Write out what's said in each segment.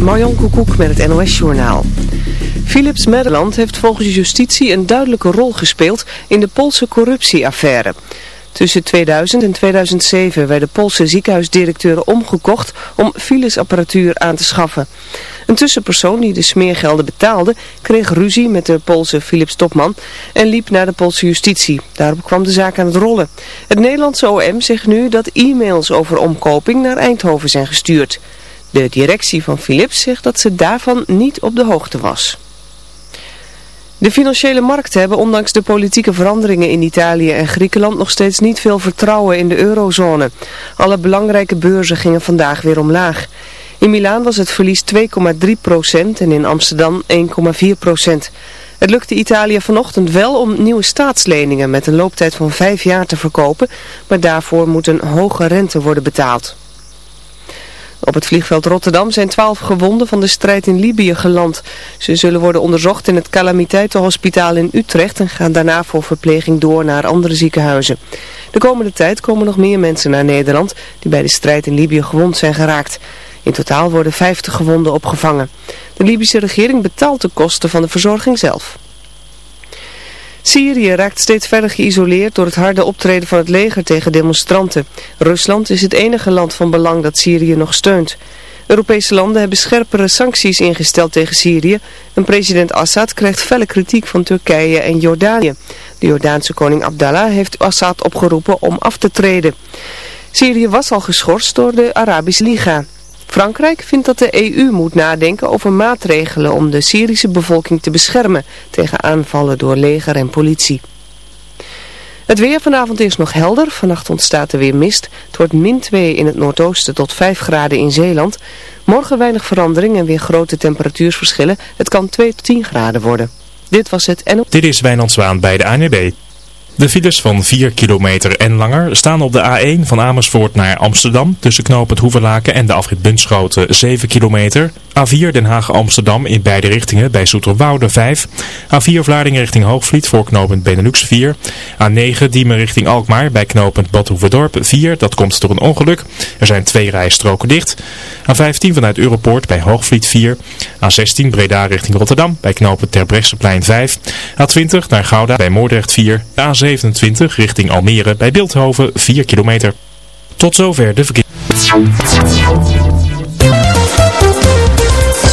Marjan Koekoek met het NOS-journaal. Philips Nederland heeft volgens justitie een duidelijke rol gespeeld in de Poolse corruptieaffaire. Tussen 2000 en 2007 werden Poolse ziekenhuisdirecteuren omgekocht om Philips-apparatuur aan te schaffen. Een tussenpersoon die de smeergelden betaalde kreeg ruzie met de Poolse Philips-topman en liep naar de Poolse justitie. Daarop kwam de zaak aan het rollen. Het Nederlandse OM zegt nu dat e-mails over omkoping naar Eindhoven zijn gestuurd. De directie van Philips zegt dat ze daarvan niet op de hoogte was. De financiële markten hebben ondanks de politieke veranderingen in Italië en Griekenland nog steeds niet veel vertrouwen in de eurozone. Alle belangrijke beurzen gingen vandaag weer omlaag. In Milaan was het verlies 2,3 procent en in Amsterdam 1,4 procent. Het lukte Italië vanochtend wel om nieuwe staatsleningen met een looptijd van vijf jaar te verkopen, maar daarvoor moet een hoge rente worden betaald. Op het vliegveld Rotterdam zijn twaalf gewonden van de strijd in Libië geland. Ze zullen worden onderzocht in het Calamiteitenhospitaal in Utrecht en gaan daarna voor verpleging door naar andere ziekenhuizen. De komende tijd komen nog meer mensen naar Nederland die bij de strijd in Libië gewond zijn geraakt. In totaal worden 50 gewonden opgevangen. De Libische regering betaalt de kosten van de verzorging zelf. Syrië raakt steeds verder geïsoleerd door het harde optreden van het leger tegen demonstranten. Rusland is het enige land van belang dat Syrië nog steunt. Europese landen hebben scherpere sancties ingesteld tegen Syrië en president Assad krijgt felle kritiek van Turkije en Jordanië. De Jordaanse koning Abdallah heeft Assad opgeroepen om af te treden. Syrië was al geschorst door de Arabische Liga. Frankrijk vindt dat de EU moet nadenken over maatregelen om de Syrische bevolking te beschermen tegen aanvallen door leger en politie. Het weer vanavond is nog helder. Vannacht ontstaat er weer mist. Het wordt min 2 in het noordoosten tot 5 graden in Zeeland. Morgen weinig verandering en weer grote temperatuursverschillen. Het kan 2 tot 10 graden worden. Dit was het en... Dit is Wijnand Zwaan bij de ANB. De files van 4 kilometer en langer staan op de A1 van Amersfoort naar Amsterdam tussen knoop het Hoevenlaken en de afrit Bunschoten 7 kilometer. A4 Den Haag-Amsterdam in beide richtingen bij Zoeterwoude 5. A4 Vlaardingen richting Hoogvliet voor knooppunt Benelux 4. A9 Diemen richting Alkmaar bij knooppunt Badhoevedorp 4. Dat komt door een ongeluk. Er zijn twee rijstroken dicht. A15 vanuit Europoort bij Hoogvliet 4. A16 Breda richting Rotterdam bij knooppunt Terbrechtseplein 5. A20 naar Gouda bij Moordrecht 4. A27 richting Almere bij Beeldhoven 4 kilometer. Tot zover de verkeer.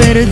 per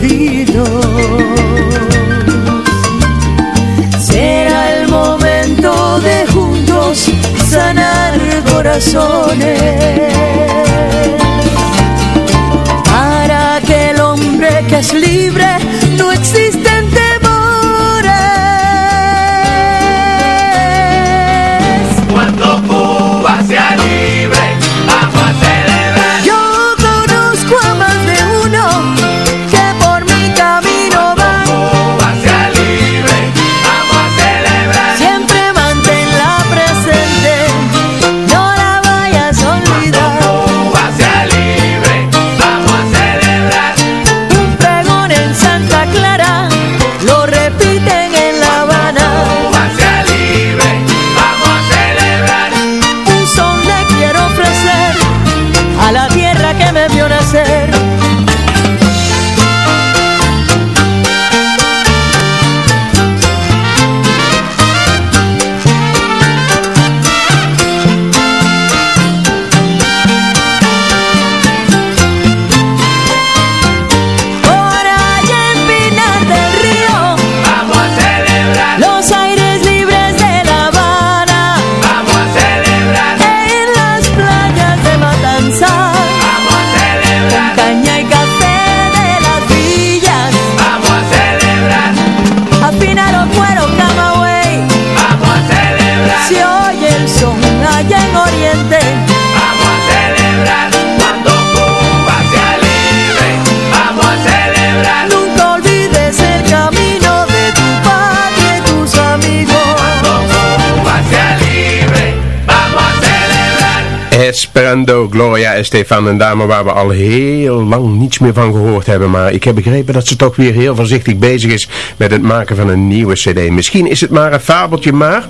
Esperando, Gloria Estefan, een dame waar we al heel lang niets meer van gehoord hebben. Maar ik heb begrepen dat ze toch weer heel voorzichtig bezig is met het maken van een nieuwe cd. Misschien is het maar een fabeltje, maar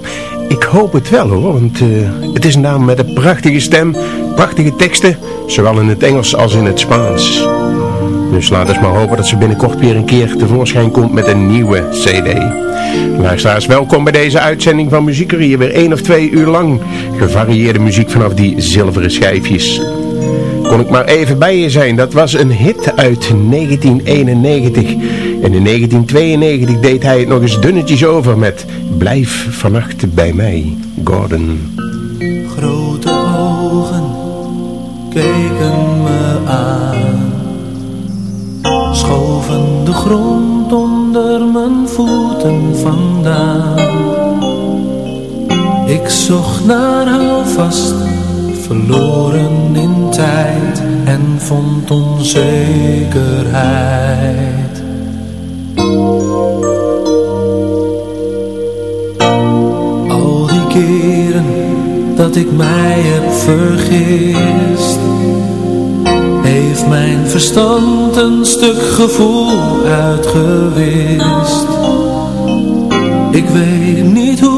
ik hoop het wel hoor. Want eh, het is een dame met een prachtige stem, prachtige teksten, zowel in het Engels als in het Spaans. Dus laten we maar hopen dat ze binnenkort weer een keer tevoorschijn komt met een nieuwe cd. Luisteraars, welkom bij deze uitzending van Muziekerier. Weer één of twee uur lang gevarieerde muziek vanaf die zilveren schijfjes. Kon ik maar even bij je zijn. Dat was een hit uit 1991. En in 1992 deed hij het nog eens dunnetjes over met Blijf vannacht bij mij, Gordon. Grote ogen keken zocht naar houvast, verloren in tijd en vond onzekerheid. Al die keren dat ik mij heb vergist, heeft mijn verstand een stuk gevoel uitgewist. Ik weet niet hoe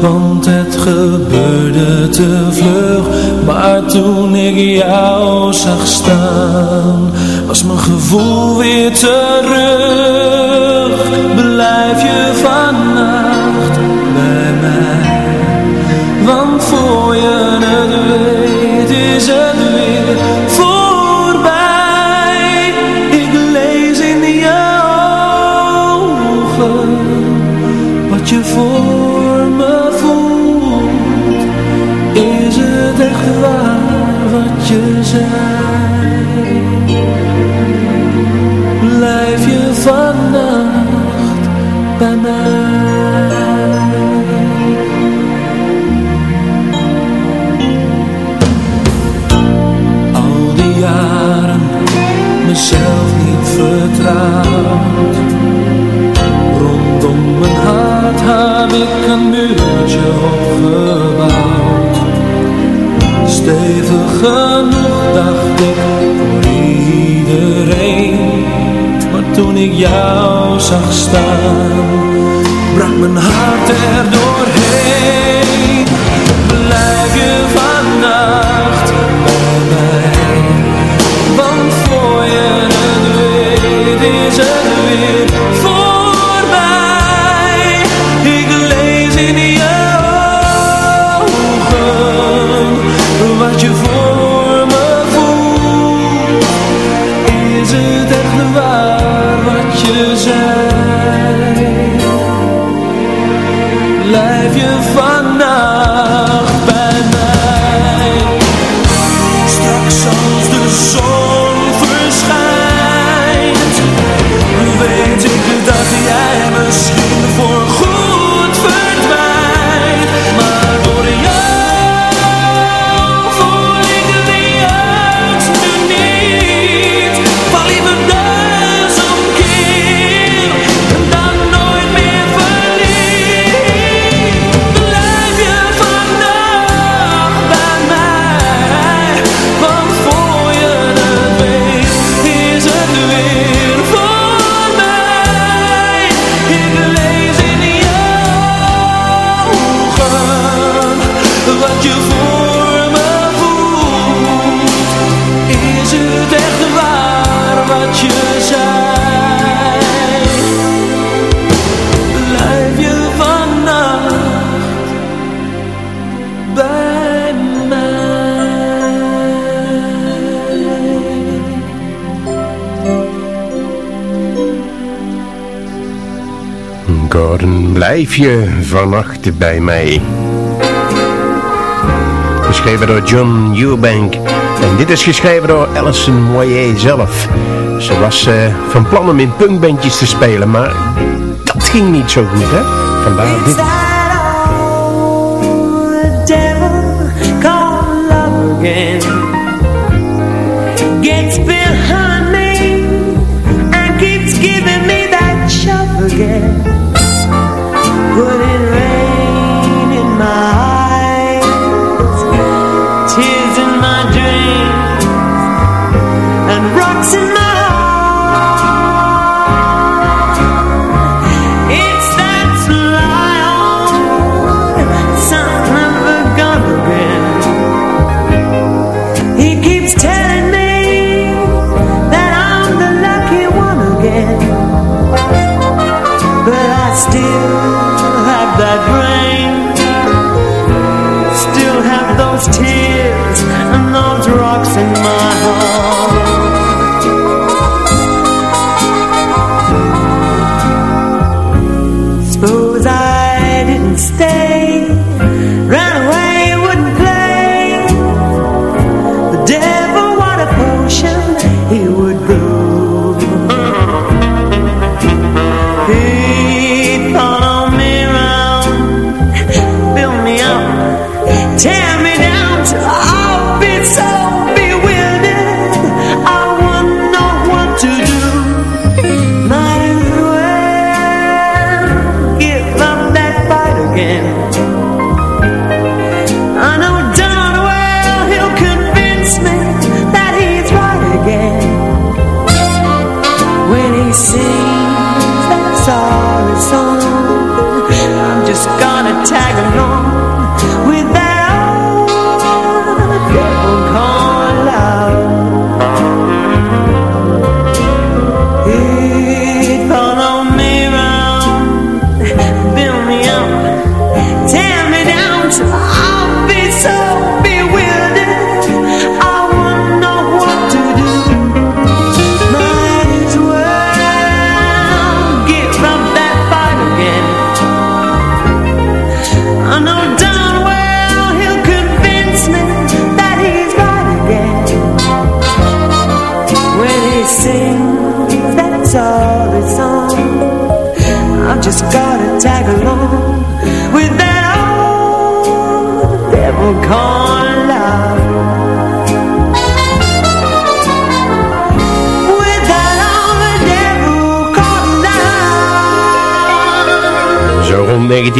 want het gebeurde te vlug. Maar toen ik jou zag staan, was mijn gevoel weer terug. Blijf je vannacht bij mij, want voor je het weet. opgebouwd. Stevig genoeg dacht ik voor iedereen. Maar toen ik jou zag staan, brak mijn hart er doorheen. Een Blijf je vannacht bij mij. Geschreven door John Eubank. En dit is geschreven door Alison Moyer zelf. Ze was eh, van plan om in punkbandjes te spelen, maar dat ging niet zo goed, hè? Vandaar dit. Gets behind me and keeps giving me that shove again. Is gone.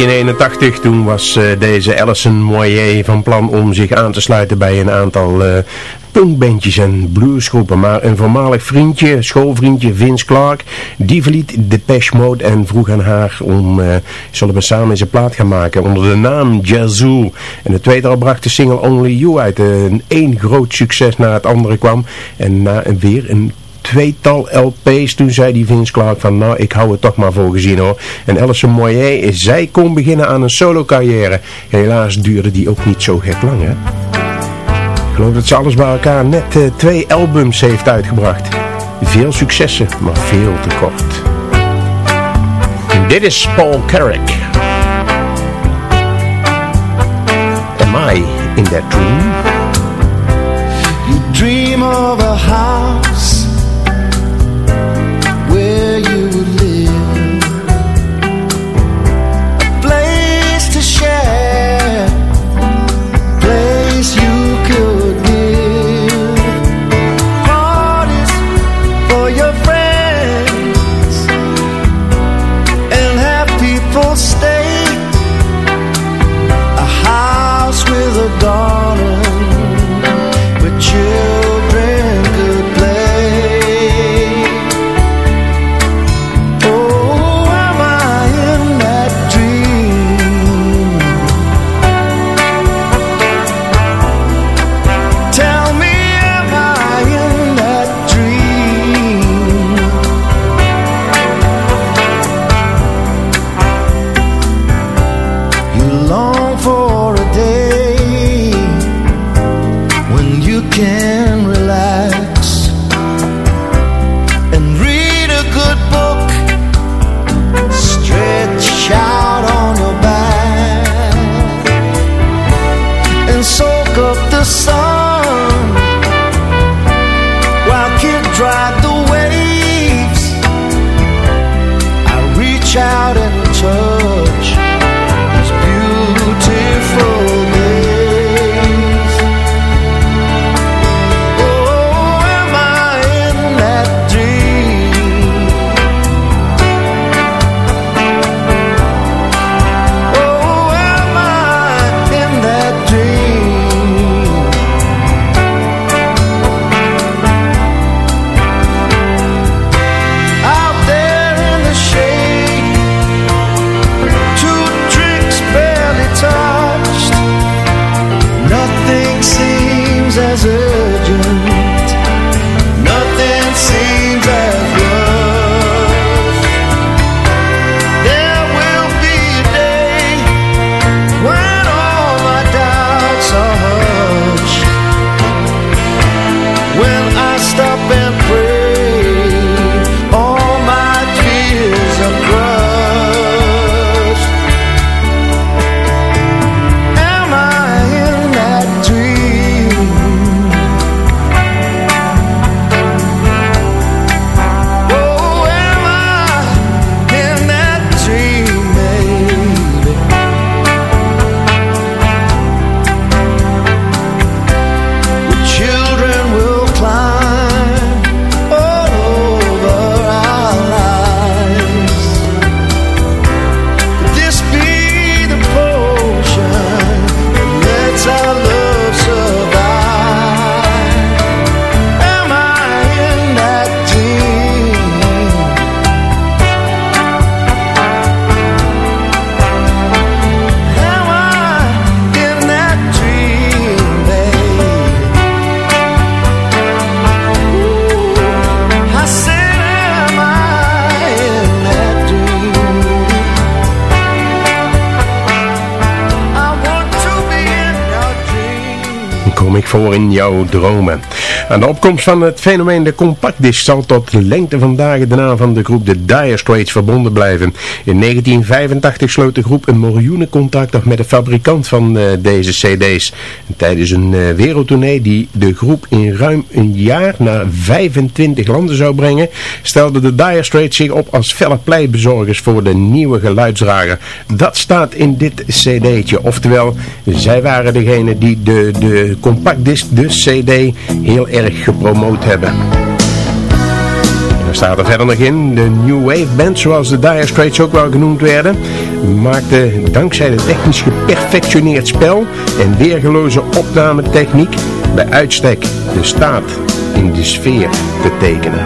1981. Toen was eh, deze Alison Moyer van plan om zich aan te sluiten bij een aantal uh, punkbandjes en bluesgroepen. Maar een voormalig vriendje, schoolvriendje Vince Clark, die verliet Depeche Mode en vroeg aan haar om, uh, zullen we samen eens een plaat gaan maken onder de naam Yazoo. En de tweede al bracht de single Only You uit. Een één groot succes na het andere kwam en na weer een tweetal LP's. Toen zei die Vince Clark van nou ik hou het toch maar voor gezien hoor. En Alison Moyer, zij kon beginnen aan een solo carrière. Helaas duurde die ook niet zo gek lang hè. Ik geloof dat ze alles bij elkaar net uh, twee albums heeft uitgebracht. Veel successen, maar veel te kort. Dit is Paul Carrick. Am I in that dream? You dream of a jouw dromen. Aan de opkomst van het fenomeen de compactdisc zal tot lengte van dagen de naam van de groep de Dire Straits verbonden blijven. In 1985 sloot de groep een miljoenencontract af met de fabrikant van eh, deze cd's. En tijdens een uh, wereldtournee die de groep in ruim een jaar naar 25 landen zou brengen, stelde de Dire Straits zich op als felle pleitbezorgers voor de nieuwe geluidsdrager. Dat staat in dit cd'tje. Oftewel, zij waren degene die de, de compactdisc, de cd, heel erg gepromoot hebben. Er staat er verder nog in, de New Wave Band, zoals de Dire Straits ook wel genoemd werden, maakte dankzij de technisch geperfectioneerd spel en weergeloze opnametechniek bij uitstek de staat in de sfeer te tekenen.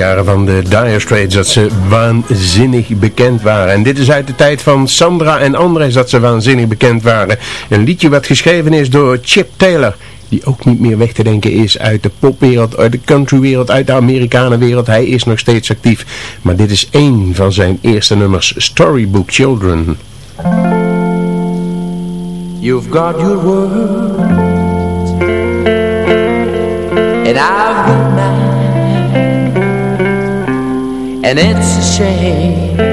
beginjaren van de Dire Straits dat ze waanzinnig bekend waren. En dit is uit de tijd van Sandra en Andres dat ze waanzinnig bekend waren. Een liedje wat geschreven is door Chip Taylor die ook niet meer weg te denken is uit de popwereld, uit de countrywereld, uit de Amerikanenwereld. Hij is nog steeds actief, maar dit is één van zijn eerste nummers, Storybook Children. You've got your world. And I've And it's a shame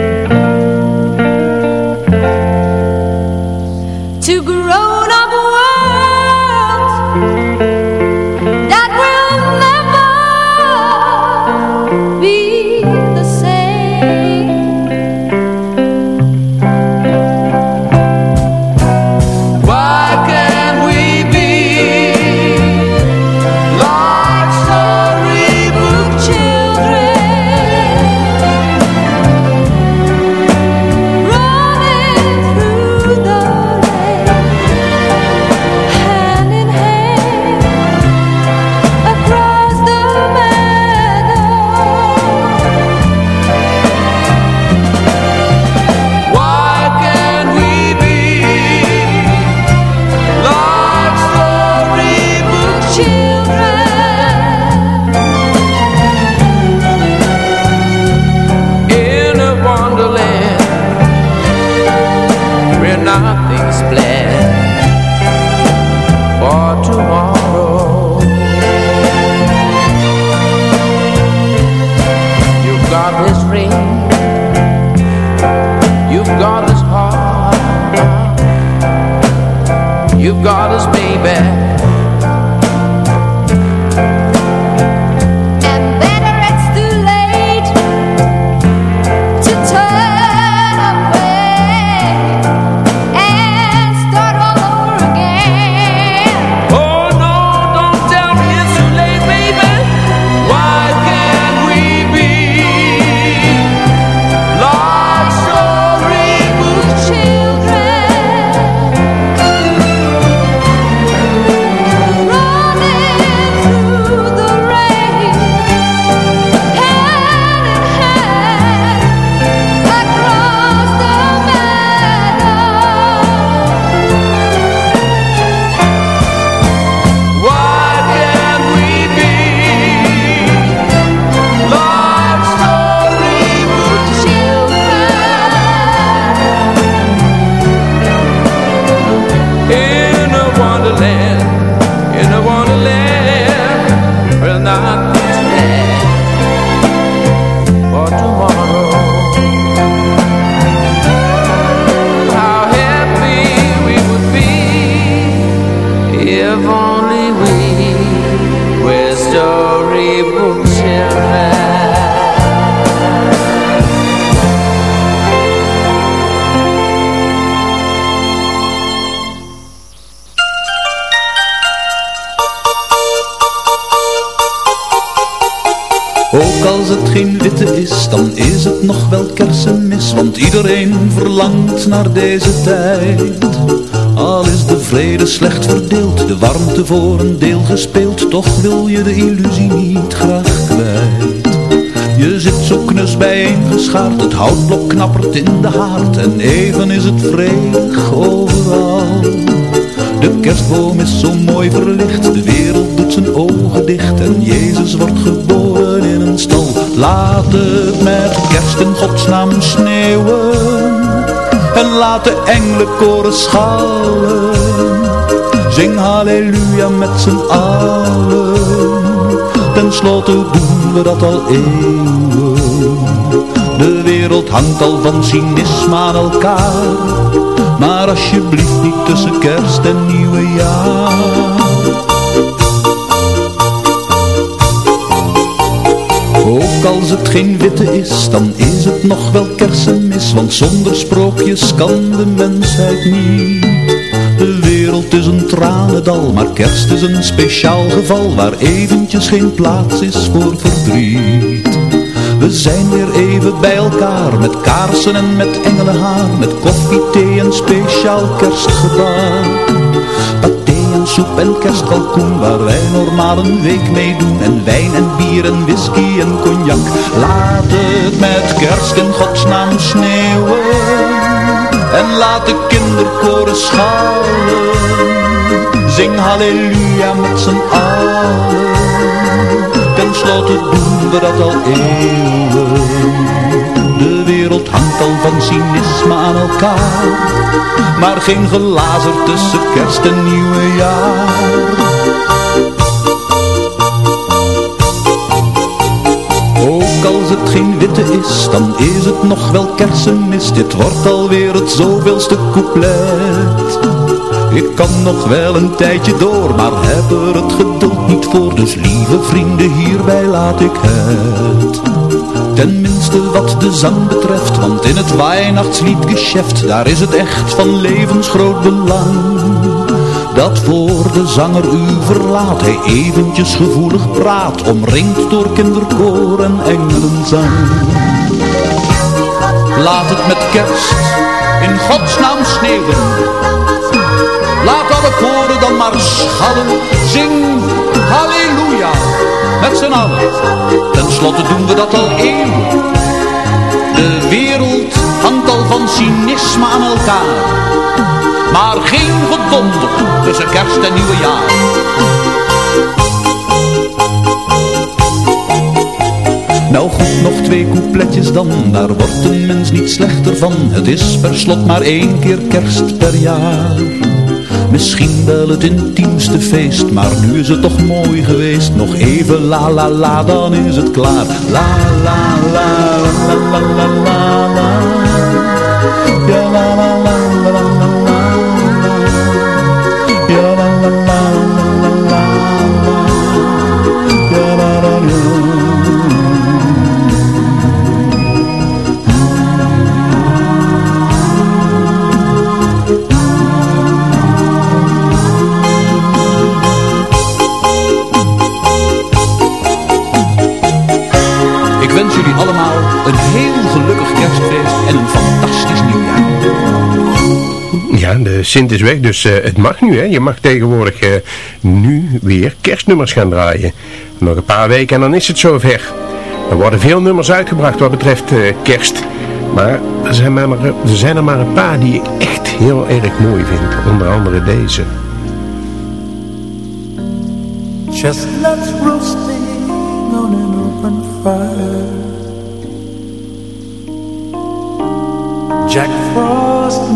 naar deze tijd. Al is de vrede slecht verdeeld, de warmte voor een deel gespeeld, toch wil je de illusie niet graag kwijt. Je zit zo knus bijeengeschaard, het houtblok knappert in de haard en even is het vredig overal. De kerstboom is zo mooi verlicht, de wereld doet zijn ogen dicht en Jezus wordt geboren in een stal. Laat het met kerst in godsnaam sneeuwen en laat de engelenkoren schallen. Zing halleluja met z'n allen, ten slotte doen we dat al eeuwen. De wereld hangt al van cynisme aan elkaar maar alsjeblieft niet tussen kerst en nieuwe als het geen witte is, dan is het nog wel kersenmis, want zonder sprookjes kan de mensheid niet. De wereld is een tranendal, maar kerst is een speciaal geval, waar eventjes geen plaats is voor verdriet. We zijn weer even bij elkaar Met kaarsen en met engelenhaar Met koffie, thee en speciaal kerstgebaar soep en kerstkalkoen Waar wij normaal een week mee doen. En wijn en bier en whisky en cognac. Laat het met kerst in godsnaam sneeuwen. En laat de kinderkoren schalen Zing halleluja met z'n allen. Ten slotte doen we dat al eeuwen. De wereld hangt al van cynisme aan elkaar. Maar geen gelazer tussen kerst en nieuwejaar. Als het geen witte is, dan is het nog wel kersenmis. Dit wordt alweer het zoveelste couplet. Ik kan nog wel een tijdje door, maar heb er het geduld niet voor. Dus lieve vrienden, hierbij laat ik het. Tenminste wat de zang betreft, want in het Weihnachtsliedgeschäft, daar is het echt van levensgroot belang. Dat voor de zanger u verlaat, hij eventjes gevoelig praat, omringd door kinderkoor en engelenzang. Laat het met kerst in godsnaam sneeuwen. Laat alle koren dan maar schallen. Zing halleluja met z'n allen. Ten slotte doen we dat al eeuwen. De wereld van cynisme aan elkaar. Maar geen gedonder tussen kerst en nieuwejaar. Nou goed, nog twee coupletjes dan, daar wordt een mens niet slechter van. Het is per slot maar één keer kerst per jaar. Misschien wel het intiemste feest, maar nu is het toch mooi geweest. Nog even la la la, dan is het klaar. La la la la la la la Ik wens jullie allemaal een heel gelukkig kerstfeest en een fantastisch. Ja, de Sint is weg, dus eh, het mag nu. Hè. Je mag tegenwoordig eh, nu weer kerstnummers gaan draaien. Nog een paar weken en dan is het zover. Er worden veel nummers uitgebracht wat betreft eh, kerst. Maar er zijn, maar er zijn er maar een paar die ik echt heel erg mooi vind. Onder andere deze. Chestnuts roasting on an open fire. Jack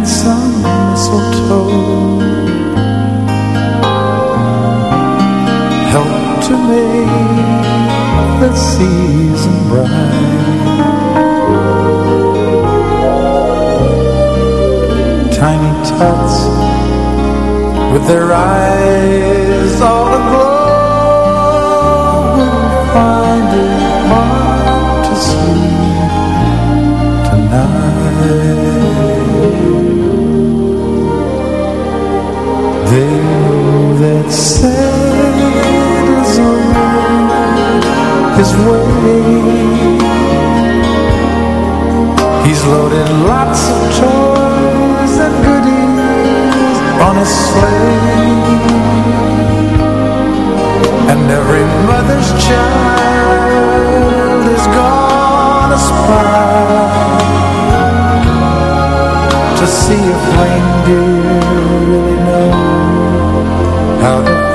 and some mistletoe help to make the season bright. Tiny tots with their eyes all aglow his way. He's loaded lots of toys and goodies on his sleigh. And every mother's child is gonna to see if reindeer really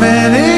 many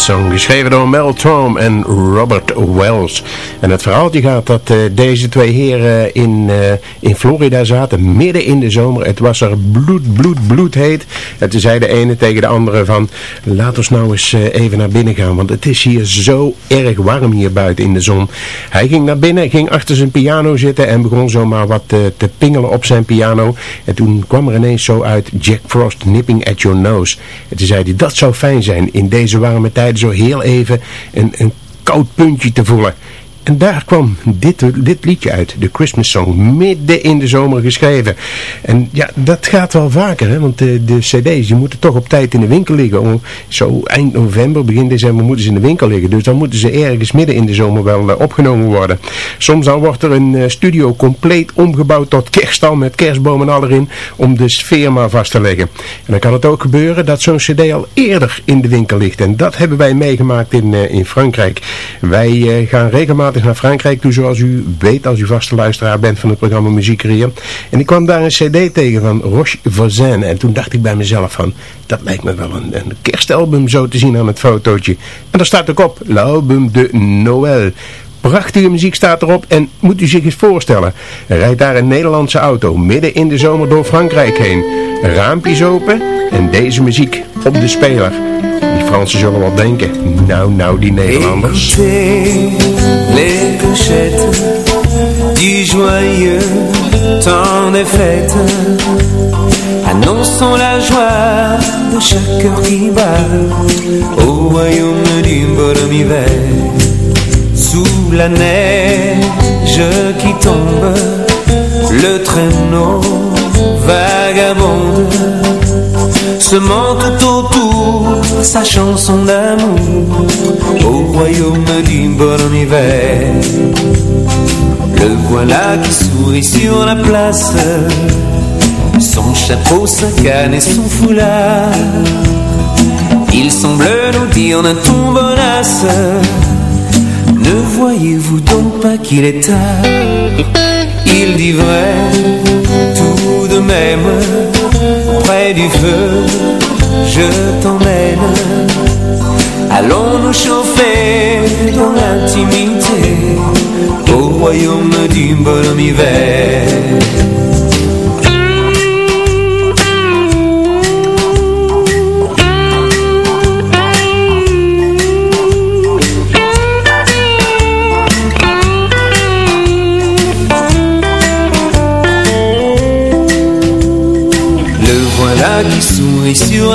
Song, geschreven door Mel Tom en Robert Wells. En het verhaaltje gaat dat eh, deze twee heren in, uh, in Florida zaten, midden in de zomer. Het was er bloed, bloed, bloed heet. En toen zei de ene tegen de andere van, laat ons nou eens uh, even naar binnen gaan, want het is hier zo erg warm hier buiten in de zon. Hij ging naar binnen, ging achter zijn piano zitten en begon zomaar wat te pingelen op zijn piano. En toen kwam er ineens zo uit, Jack Frost nipping at your nose. En toen zei hij, dat zou fijn zijn in deze warme tijden zo heel even een, een koud puntje te voelen. En daar kwam dit, dit liedje uit, de Christmas Song, midden in de zomer geschreven. En ja, dat gaat wel vaker, hè, want de, de cd's die moeten toch op tijd in de winkel liggen. Om, zo eind november, begin december moeten ze in de winkel liggen. Dus dan moeten ze ergens midden in de zomer wel uh, opgenomen worden. Soms dan wordt er een uh, studio compleet omgebouwd tot kerststal met kerstbomen al erin, om de sfeer maar vast te leggen. En dan kan het ook gebeuren dat zo'n cd al eerder in de winkel ligt. En dat hebben wij meegemaakt in, uh, in Frankrijk. Wij gaan regelmatig naar Frankrijk toe, zoals u weet als u vaste luisteraar bent van het programma Muziekcarrière. En ik kwam daar een cd tegen van Roche Voisin. En toen dacht ik bij mezelf van, dat lijkt me wel een, kerstalbum zo te zien aan het fotootje. En daar staat ook op, l'album de Noël. Prachtige muziek staat erop en moet u zich eens voorstellen. Rijdt daar een Nederlandse auto midden in de zomer door Frankrijk heen. Raampjes open en deze muziek op de speler. Fransen zullen wel denken, nou nou die Nederlanders. les clochettes du joyeux temps des fêtes annonçant la joie de chaque cœur qui bat au royaume du bonhomme hiver sous la neige qui tombe le traîneau vagabonde semant tout autour sa chanson d'amour au royaume du bon hiver. Le voilà qui sourit sur la place, son chapeau, sa canne et son foulard. Il semble nous dire d'un ton bonasse, ne voyez-vous donc pas qu'il est tard? Il dit vrai, tout de même, près du feu, je t'emmène. Allons nous chauffer dans l'intimité au royaume du bonhomme hiver.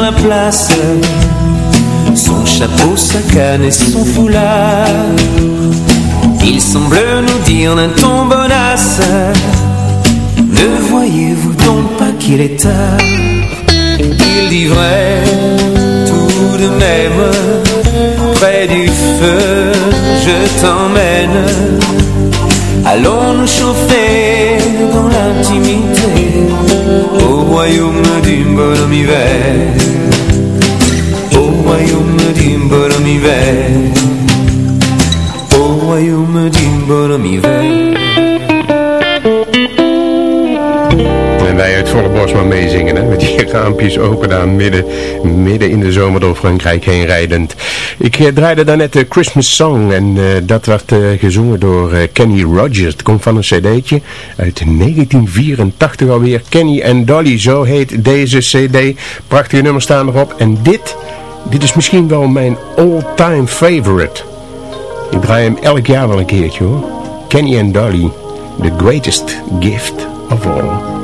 La place. Son chapeau, sa canne et son foulard. Il semble nous dire d'un ton bonasse. Ne voyez-vous donc pas qu'il est tard? Il dit tout de même. Près du feu, je t'emmène Allons chauffer dans l'intimité. Au royaume du bonhomme hiver. Au royaume du bonhomme hiver. Au royaume du bonhomme hiver En wij uit volle borst meezingen, hè? met die raampjes open aan midden, midden in de zomer door Frankrijk heen rijdend. Ik eh, draaide daarnet de Christmas Song en eh, dat werd eh, gezongen door eh, Kenny Rogers. Het komt van een cd'tje uit 1984 alweer. Kenny en Dolly, zo heet deze cd. Prachtige nummers staan erop. En dit, dit is misschien wel mijn all-time favorite. Ik draai hem elk jaar wel een keertje hoor. Kenny and Dolly, the greatest gift of all.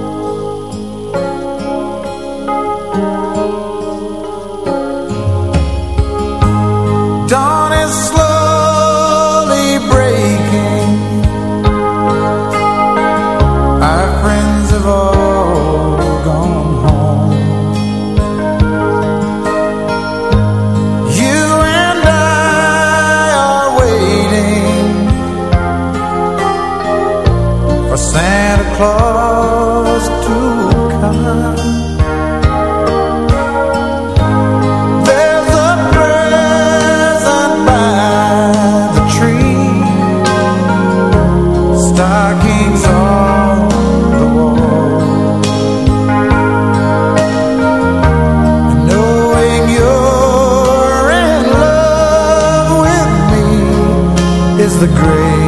The greatest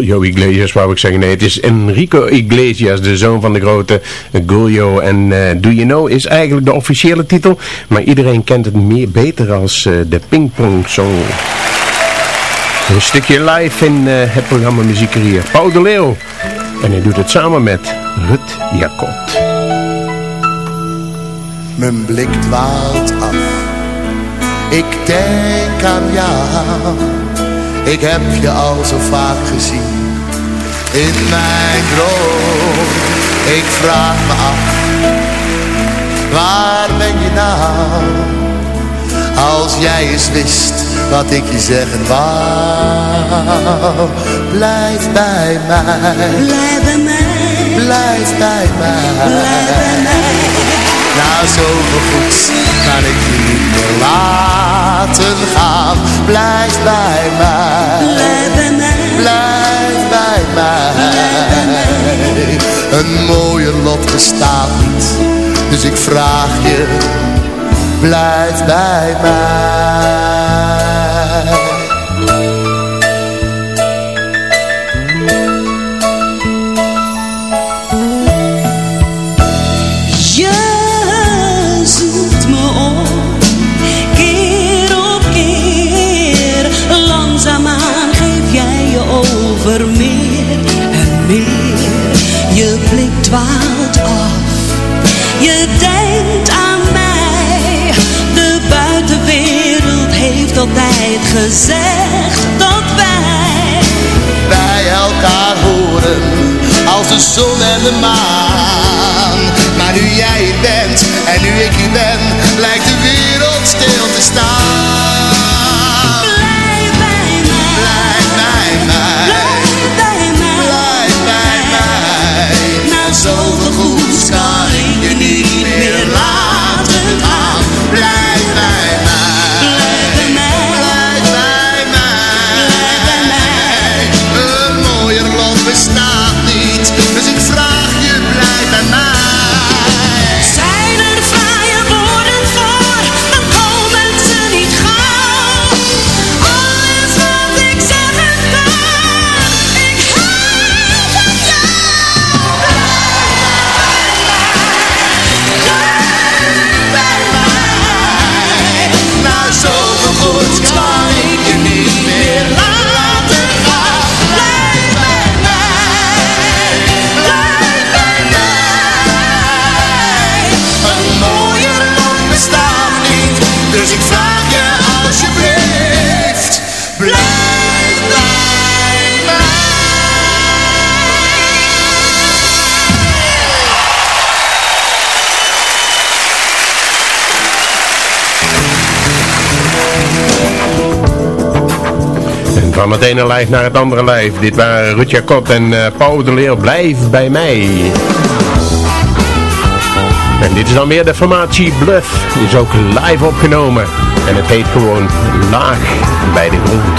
Julio Iglesias wou ik zeggen. Nee, het is Enrico Iglesias, de zoon van de grote Julio. En eh, Do You Know is eigenlijk de officiële titel. Maar iedereen kent het meer beter als eh, de Pingpong Song. Een stukje live in eh, het programma Muziek hier. Paul de Leeuw. En hij doet het samen met Rut Jacot. Mijn blik dwaalt af. Ik denk aan jou. Ik heb je al zo vaak gezien. In mijn droom. Ik vraag me af. Waar ben je nou? Als jij eens wist wat ik je zeggen wou. Blijf bij mij. Blijf bij mij. Blijf bij mij. Blijf bij mij. Na zoveel goeds kan ik je niet meer laten gaan. Blijf bij mij. Blijf bij mij. Blijf bij mij. Een mooier lot bestaat niet. Dus ik vraag je, blijf bij mij. Altijd gezegd dat wij bij elkaar horen als de zon en de maan. Maar nu jij bent en nu ik hier ben, lijkt de wereld stil te staan. Van het ene lijf naar het andere lijf. Dit waren Ruud Jacot en eh, Paul de Leeuw. Blijf bij mij. En dit is dan weer de formatie Bluff. Is ook live opgenomen. En het heet gewoon Laag bij de grond.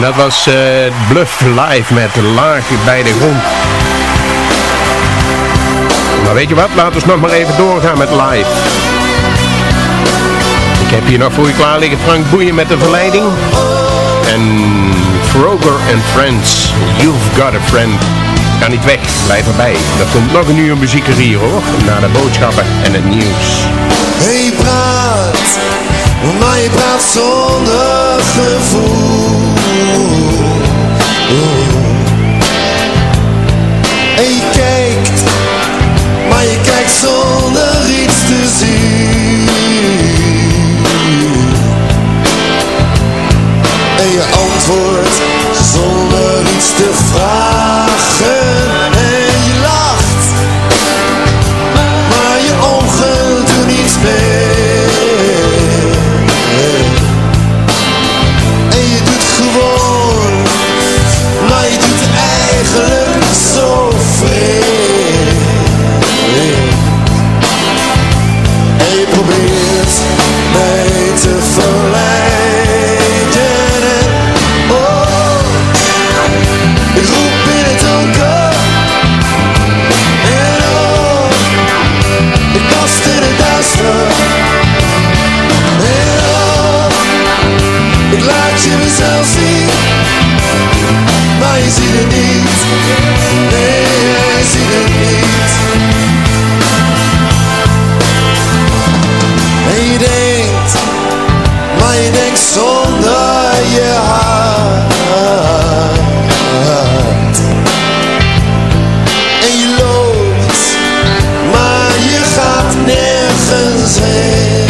En dat was eh, Bluff Live met Laag bij de grond. Maar weet je wat, laten we nog maar even doorgaan met live. Ik heb hier nog voor je klaar liggen Frank Boeien met de verleiding. En Froger and Friends, You've Got a Friend. Ga niet weg, blijf erbij. Er komt nog een uur muziek er hier hoor, na de boodschappen en het nieuws. Hey maar je praat zonder gevoel. En je kijkt, maar je kijkt zonder iets te zien. En je antwoordt zonder iets te vragen. Ziet het niet. Nee, je ziet het niet. En je denkt, maar je denkt zonder je hart. En je loopt, maar je gaat nergens heen.